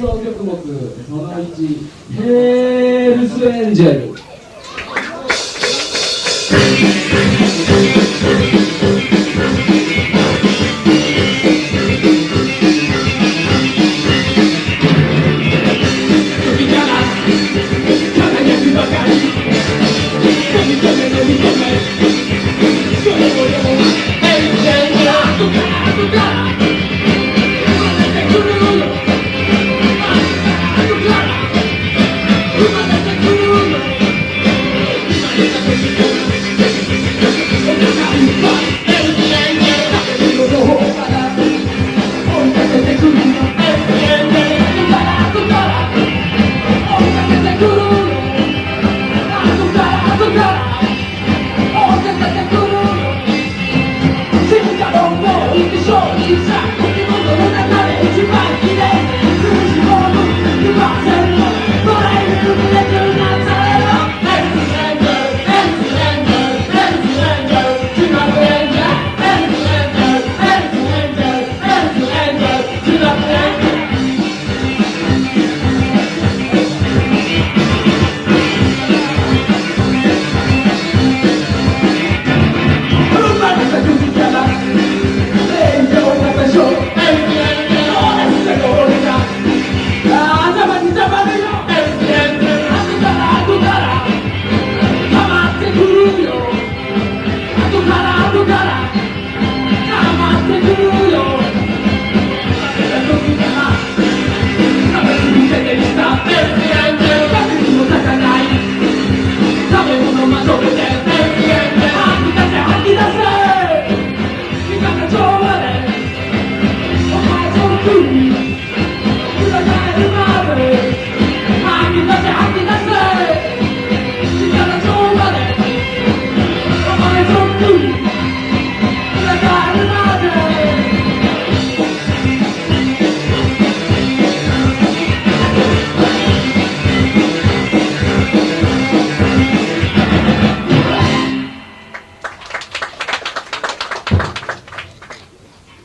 奏曲目その1「ヘールスエンジェル」Sugar!